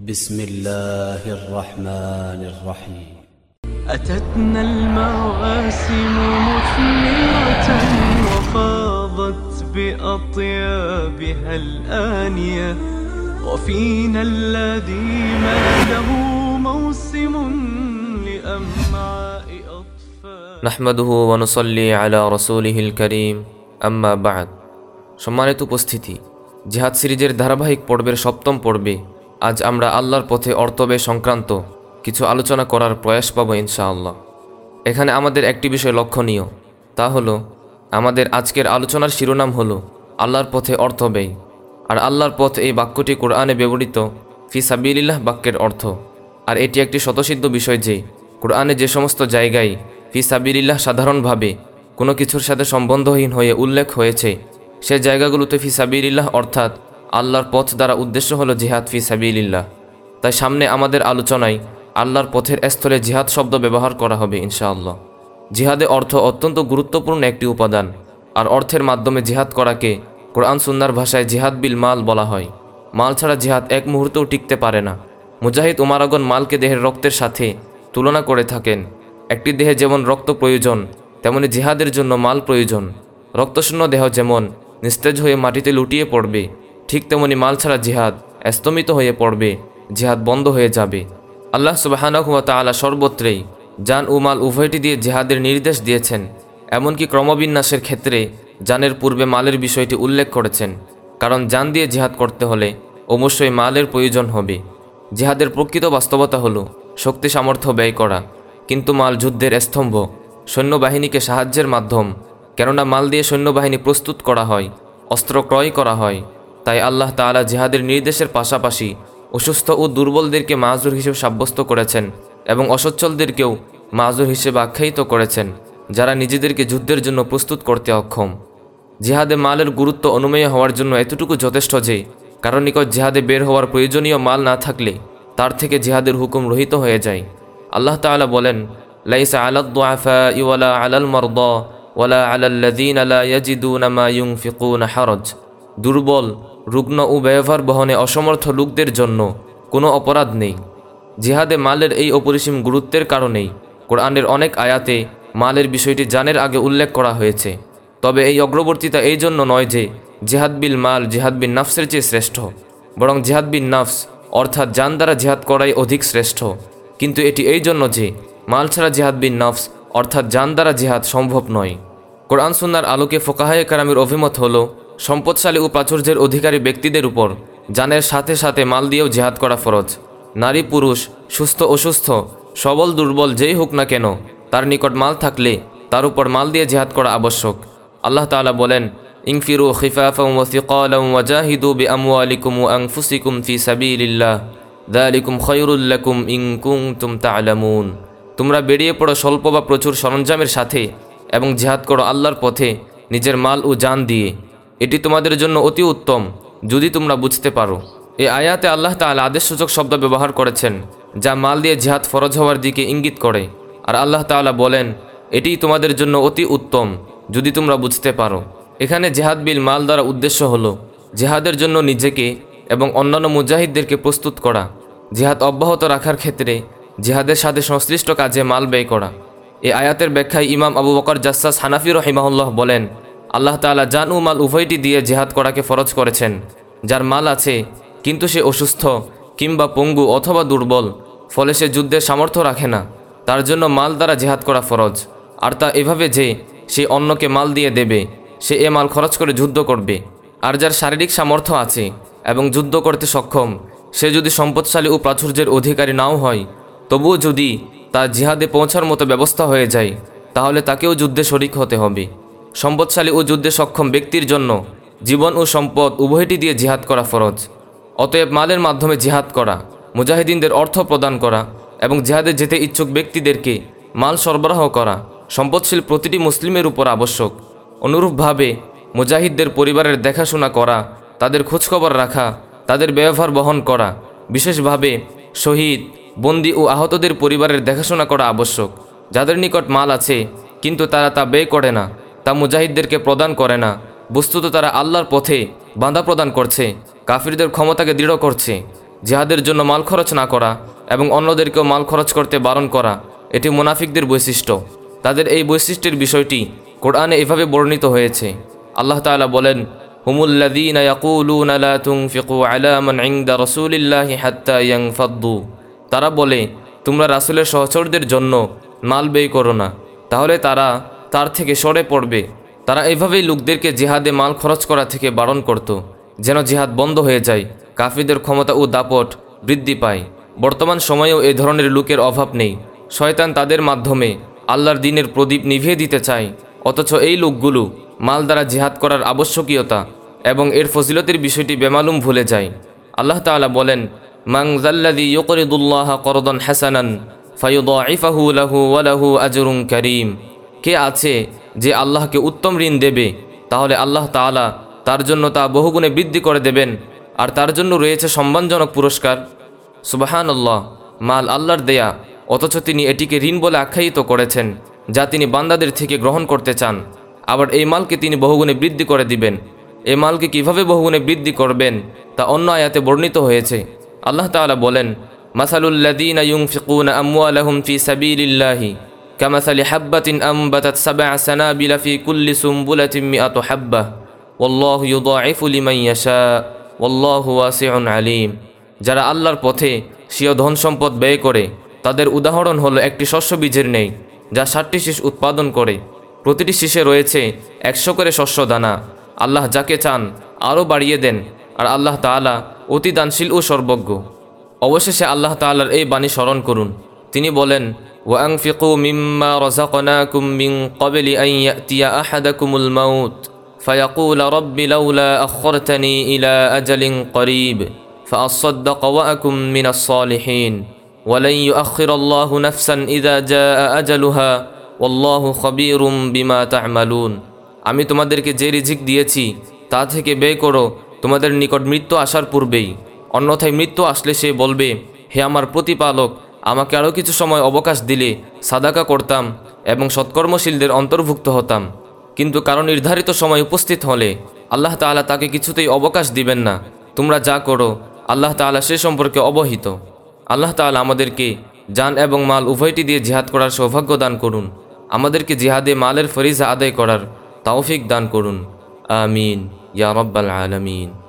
بسم الله الرحمن الرحيم أتتنا المواسم مثمرة وفاضت بأطيابها الآنية وفينا الذي ما له موسم لأمعاء أطفال নাহমাদুহু ওয়ানুসল্লি আলা রসুলিহিল করিম আম্মা বাদ সম্মানিত উপস্থিতি জিহাদ সিরিজের ধারাবাহিক পর্বের সপ্তম পর্বে আজ আমরা আল্লাহর পথে অর্থব্যয় সংক্রান্ত কিছু আলোচনা করার প্রয়াস পাব ইনশাআল্লাহ। এখানে আমাদের একটি বিষয় লক্ষণীয়, তা হলো, আমাদের আজকের আলোচনার শিরোনাম হলো, আল্লাহর পথে অর্থ ব্যয় আর আল্লাহর পথ এই বাক্যটি কোরআনে ব্যবহৃত, ফি সাবিলিল্লাহ বাক্যের অর্থ। আর এটি একটি শতসিদ্ধ বিষয় যে, কোরআনে যে সমস্ত জায়গায় ফি সাবিলিল্লাহ সাধারণভাবে কোনো কিছুর সাথে সম্বন্ধহীন হয়ে উল্লেখ হয়েছে, সে জায়গাগুলোতে ফি সাবিলিল্লাহ অর্থাৎ আল্লাহর পথ দ্বারা উদ্দেশ্য হলো জিহাদ ফি সাবিলিল্লাহ। তাই সামনে আমাদের আলোচনায় আল্লাহর পথের স্থলে জিহাদ শব্দ ব্যবহার করা হবে ইনশাআল্লাহ। জিহাদে অর্থ অত্যন্ত গুরুত্বপূর্ণ একটি উপাদান, আর অর্থের মাধ্যমে জিহাদ করাকে কোরআন সুন্নার ভাষায় জিহাদ বিল মাল বলা হয়। মাল ছাড়া জিহাদ এক মুহূর্তেও টিকতে পারে না। মুজাহিদ উমারাগন মালকে দেহের রক্তের সাথে তুলনা করে থাকেন। একটি দেহে যেমন রক্ত প্রয়োজন, তেমনি জিহাদের জন্য মাল প্রয়োজন। রক্তশূন্য দেহ যেমন নিস্তেজ হয়ে মাটিতে লুটিয়ে পড়বে ঠিক তেমনি মাল ছাড়া জিহাদ স্তমিত হয়ে পড়বে, জিহাদ বন্ধ হয়ে যাবে। আল্লাহ সুবাহানহুয়া তালা সর্বত্রেই জান ও মাল উভয়টি দিয়ে জিহাদের নির্দেশ দিয়েছেন, এমনকি ক্রমবিন্যাসের ক্ষেত্রে জানের পূর্বে মালের বিষয়টি উল্লেখ করেছেন, কারণ জান দিয়ে জিহাদ করতে হলে অবশ্যই মালের প্রয়োজন হবে। জিহাদের প্রকৃত বাস্তবতা হলো শক্তি সামর্থ্য ব্যয় করা, কিন্তু মাল যুদ্ধের স্তম্ভ, সৈন্যবাহিনীকে সাহায্যের মাধ্যম, কেননা মাল দিয়ে সৈন্যবাহিনী প্রস্তুত করা হয়, অস্ত্র ক্রয় করা হয় তাই আল্লাহ তাআলা জিহাদের নির্দেশের পাশাপাশি অসুস্থ ও দুর্বলদেরকে মাজুর হিসেবে সাব্যস্ত করেছেন এবং অসচ্ছলদেরকেও মাজুর হিসেবে আখ্যায়িত করেছেন, যারা নিজেদেরকে যুদ্ধের জন্য প্রস্তুত করতে অক্ষম। জিহাদে মালের গুরুত্ব অনুমেয় হওয়ার জন্য এতটুকু যথেষ্ট যে কারণ নিকট জিহাদে বের হওয়ার প্রয়োজনীয় মাল না থাকলে তার থেকে জিহাদের হুকুম রহিত হয়ে যায়। আল্লাহ তাআলা বলেন, লাইসা আলাদ দুআফা ওয়ালা আলাল মারদা, ওয়ালা আলাল্লাযীন লা ইয়াজিদুনা মা ইউনফিকুনা হারজ। দুর্বল রুগ্ন ও ব্যবহার বহনে অসমর্থ লোকদের জন্য কোনো অপরাধ নেই। জিহাদে মালের এই অপরিসীম গুরুত্বের কারণেই কোরআনের অনেক আয়াতে মালের বিষয়টি জানের আগে উল্লেখ করা হয়েছে। তবে এই অগ্রবর্তিতা এই জন্য নয় যে জিহাদ বিল মাল জিহাদ বিন নাফসের চেয়ে শ্রেষ্ঠ, বরং জিহাদ বিন নাফস অর্থাৎ যান দ্বারা জিহাদ করাই অধিক শ্রেষ্ঠ। কিন্তু এটি এই জন্য যে মাল ছাড়া জিহাদ বিন নফস অর্থাৎ যান দ্বারা জিহাদ সম্ভব নয়। কোরআন সুন্নার আলোকে ফোকাহায় কারামের অভিমত হল সম্পদশালী ও প্রাচুর্যের অধিকারী ব্যক্তিদের উপর জানের সাথে সাথে মাল দিয়েও জেহাদ করা ফরজ। নারী, পুরুষ, সুস্থ, অসুস্থ, সবল, দুর্বল, যেই হোক না কেন, তার নিকট মাল থাকলে তার উপর মাল দিয়ে জেহাদ করা আবশ্যক। আল্লাহ তাআলা বলেন, ইংফিরু খিফাফা ওয়া সিকালাম ওয়া জাহিদু বিআমওয়ালিকুম ওয়া আনফুসিকুম ফি সাবিলিল্লাহ। যালিকুম খায়রুল লাকুম ইন কুনতুম তা'লামুন তোমরা বেরিয়ে পড়ো স্বল্প বা প্রচুর সরঞ্জামের সাথে এবং জেহাদ করো আল্লাহর পথে নিজের মাল ও জান দিয়ে। এটি তোমাদের জন্য অতি উত্তম, যদি তোমরা বুঝতে পারো। এই আয়াতে আল্লাহ তাআলা আদেশসূচক শব্দ ব্যবহার করেছেন, যা মাল দিয়ে জিহাদ ফরজ হওয়ার দিকে ইঙ্গিত করে। আর আল্লাহ তাআলা বলেন, এটিই তোমাদের জন্য অতি উত্তম, যদি তোমরা বুঝতে পারো। এখানে জেহাদ বিল মাল দ্বারা উদ্দেশ্য হলো, জেহাদের জন্য নিজেকে এবং অন্যান্য মুজাহিদদেরকে প্রস্তুত করা। জেহাদ অব্যাহত রাখার ক্ষেত্রে জেহাদের সাথে সংশ্লিষ্ট কাজে মাল ব্যয় করা। এই আয়াতের ব্যাখ্যায় ইমাম আবু বকর জাসাস হানাফি রহিমাহুল্লাহ বলেন আল্লাহ তাআলা জান ও মাল উভয়টি দিয়ে জেহাদ করাকে ফরজ করেছেন। যার মাল আছে, কিন্তু সে অসুস্থ কিংবা পঙ্গু অথবা দুর্বল, ফলে সে যুদ্ধের সামর্থ্য রাখে না। তার জন্য মাল দ্বারা জেহাদ করা ফরজ। আর তা এভাবে যে, সে অন্যকে মাল দিয়ে দেবে, সে এ মাল খরচ করে যুদ্ধ করবে। আর যার শারীরিক সামর্থ্য আছে এবং যুদ্ধ করতে সক্ষম, সে যদি সম্পদশালী ও প্রাচুর্যের অধিকারী নাও হয়, তবুও যদি তার জিহাদে পৌঁছার মতো ব্যবস্থা হয়ে যায়, তাহলে তাকেও যুদ্ধে শরিক হতে হবে। সম্পদশালী ও যুদ্ধে সক্ষম ব্যক্তির জন্য জীবন ও সম্পদ উভয়টি দিয়ে জিহাদ করা ফরজ। অতএব মালের মাধ্যমে জিহাদ করা, মুজাহিদিনদের অর্থ প্রদান করা এবং জিহাদে যেতে ইচ্ছুক ব্যক্তিদেরকে মাল সরবরাহ করা সম্পদশীল প্রতিটি মুসলিমের উপর আবশ্যক। অনুরূপভাবে মুজাহিদদের পরিবারের দেখাশোনা করা, তাদের খোঁজখবর রাখা, তাদের ব্যবহার বহন করা, বিশেষভাবে শহীদ, বন্দি ও আহতদের পরিবারের দেখাশোনা করা আবশ্যক। যাদের নিকট মাল আছে, কিন্তু তারা তা ব্যয় করে না। তা মুজাহিদদেরকে প্রদান করে না। বস্তুত তারা আল্লাহর পথে বাঁধা প্রদান করছে, কাফিরদের ক্ষমতাকে দৃঢ় করছে, জিহাদের জন্য মাল খরচ না করা এবং অন্যদেরকেও মাল খরচ করতে বারণ করা, এটি মুনাফিকদের বৈশিষ্ট্য। তাদের এই বৈশিষ্ট্যের বিষয়টি কোরআনে এভাবে বর্ণিত হয়েছে। আল্লাহ তাআলা বলেন মান তারা বলে, তোমরা রাসূলের সহচরদের জন্য মাল ব্যয় করো না। তাহলে তারা তার থেকে সরে পড়বে। তারা এভাবেই লোকদেরকে জিহাদে মাল খরচ করা থেকে বারণ করত, যেন জিহাদ বন্ধ হয়ে যায় কাফিদের ক্ষমতা ও দাপট বৃদ্ধি পায়। বর্তমান সময়েও এ ধরনের লোকের অভাব নেই। শয়তান তাদের মাধ্যমে আল্লাহর দিনের প্রদীপ নিভিয়ে দিতে চায়, অথচ এই লোকগুলো মাল দ্বারা জিহাদ করার আবশ্যকীয়তা এবং এর ফজিলতের বিষয়টি বেমালুম ভুলে যায়। আল্লাহ তাআলা বলেন মাং জাল্লাদি ইয়করিদুল্লাহ করদন হাসানান ফায়ুদাইফাহু লাহু ওয়ালাহু আজরুম করিম। কে আছে যে আল্লাহকে উত্তম ঋণ দেবে? তাহলে আল্লাহ তাআলা তার জন্য তা বহুগুণে বৃদ্ধি করে দেবেন, আর তার জন্য রয়েছে সম্মানজনক পুরস্কার। সুবাহান আল্লাহ মাল আল্লাহর দেয়া, অথচ তিনি এটিকে ঋণ বলে আখ্যায়িত করেছেন, যা তিনি বান্দাদের থেকে গ্রহণ করতে চান। আবার এই মালকে তিনি বহুগুণে বৃদ্ধি করে দিবেন। এই মালকে কীভাবে বহুগুণে বৃদ্ধি করবেন, তা অন্য আয়াতে বর্ণিত হয়েছে। আল্লাহ তাআলা বলেন মাসালুল্লাযীনা ইউনফিকুনা আমওয়ালাহুম ফি সাবিলিল্লাহি। কামাসালি হাব্বাতিন আমবাতাত সাবআ সানাবিলা ফি কুল্লি সুমবুলাতিন মিআতু হাব্বাহ ওয়াল্লাহু ইউদাইফু লিমান ইয়াশা ওয়াল্লাহু ওয়াসিউন আলিম যারা আল্লাহর পথে স্বীয় ধন সম্পদ ব্যয় করে, তাদের উদাহরণ হলো একটি শস্য বীজের নেই, যা ষাটটি শীষ উৎপাদন করে। প্রতিটি শীষে রয়েছে একশো করে শস্য দানা। আল্লাহ যাকে চান, আরও বাড়িয়ে দেন, আর আল্লাহ তাআলা অতি দানশীল ও সর্বজ্ঞ। অবশেষে আল্লাহ তাআলার এই বাণী স্মরণ করুন। তিনি বলেন وأنفقوا مما رزقناكم من قبل أن يأتي أحدكم الموت فيقول رب لولا أخرتني إلى أجل قريب فأصدق وأكن من الصالحين ولن يؤخر الله نفسا إذا جاء أجلها والله خبير بما تعملون আমি তোমাদেরকে যে রিজিক দিয়েছি তা থেকে ব্যয় করো তোমাদের নিকট মৃত্যু আসার পূর্বেই অন্যথায় মৃত্যু আসলে সে বলবে হে আমার প্রতিপালক আমাকে আরও কিছু সময় অবকাশ দিলে সাদাকা করতাম এবং সৎকর্মশীলদের অন্তর্ভুক্ত হতাম। কিন্তু কারও নির্ধারিত সময় উপস্থিত হলে আল্লাহ তাআলা তাকে কিছুতেই অবকাশ দিবেন না। তোমরা যা করো, আল্লাহ তাআলা সে সম্পর্কে অবহিত। আল্লাহ তাআলা আমাদেরকে যান এবং মাল উভয়টি দিয়ে জিহাদ করার সৌভাগ্য দান করুন। আমাদেরকে জিহাদে মালের ফরিজা আদায় করার তাওফিক দান করুন। আমিন। ইয়া রব্বাল আলামিন।